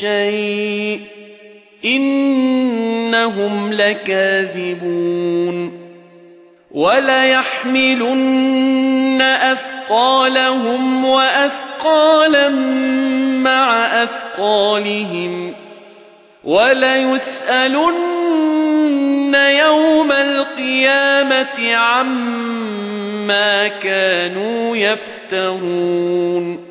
شَيْءٍ إِنَّهُمْ لَكَاذِبُونَ وَلَيَحْمِلُنَّ أَثْقَالَهُمْ وَأَثْقَالًا مَعَ أَثْقَالِهِمْ وَلَيُسْأَلُنَّ يَوْمَ الْقِيَامَةِ عَمَّا كَانُوا يَفْتَرُونَ